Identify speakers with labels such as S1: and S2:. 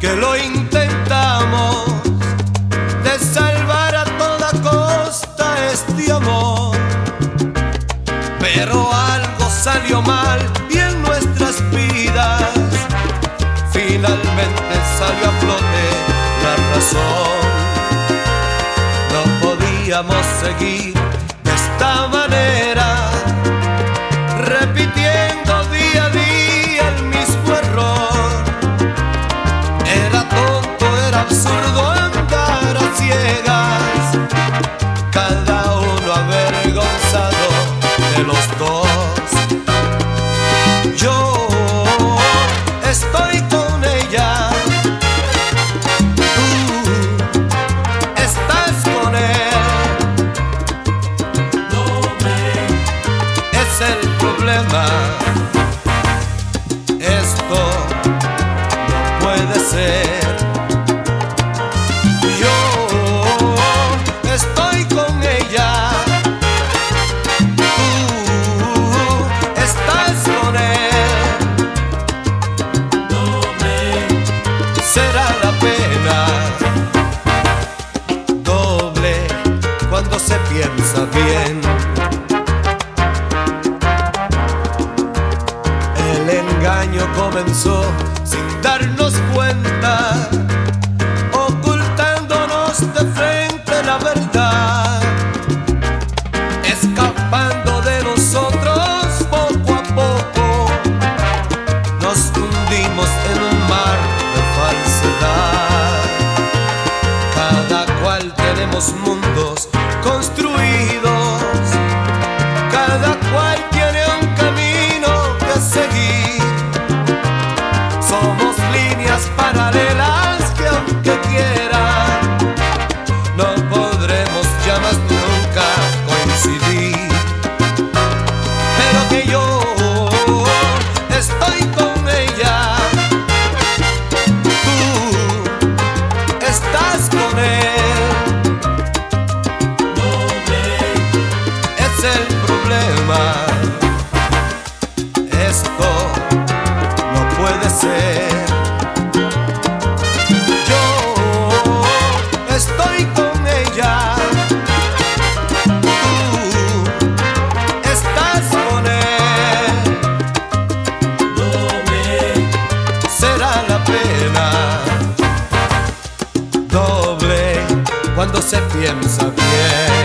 S1: que lo intentamos de salvar a toda costa este amor. Pero algo salió mal y en nuestras vidas finalmente salió a flote la razón. No podíamos seguir de esta manera. bien. El engaño comenzó sin darnos cuenta. cuando se piensa bien.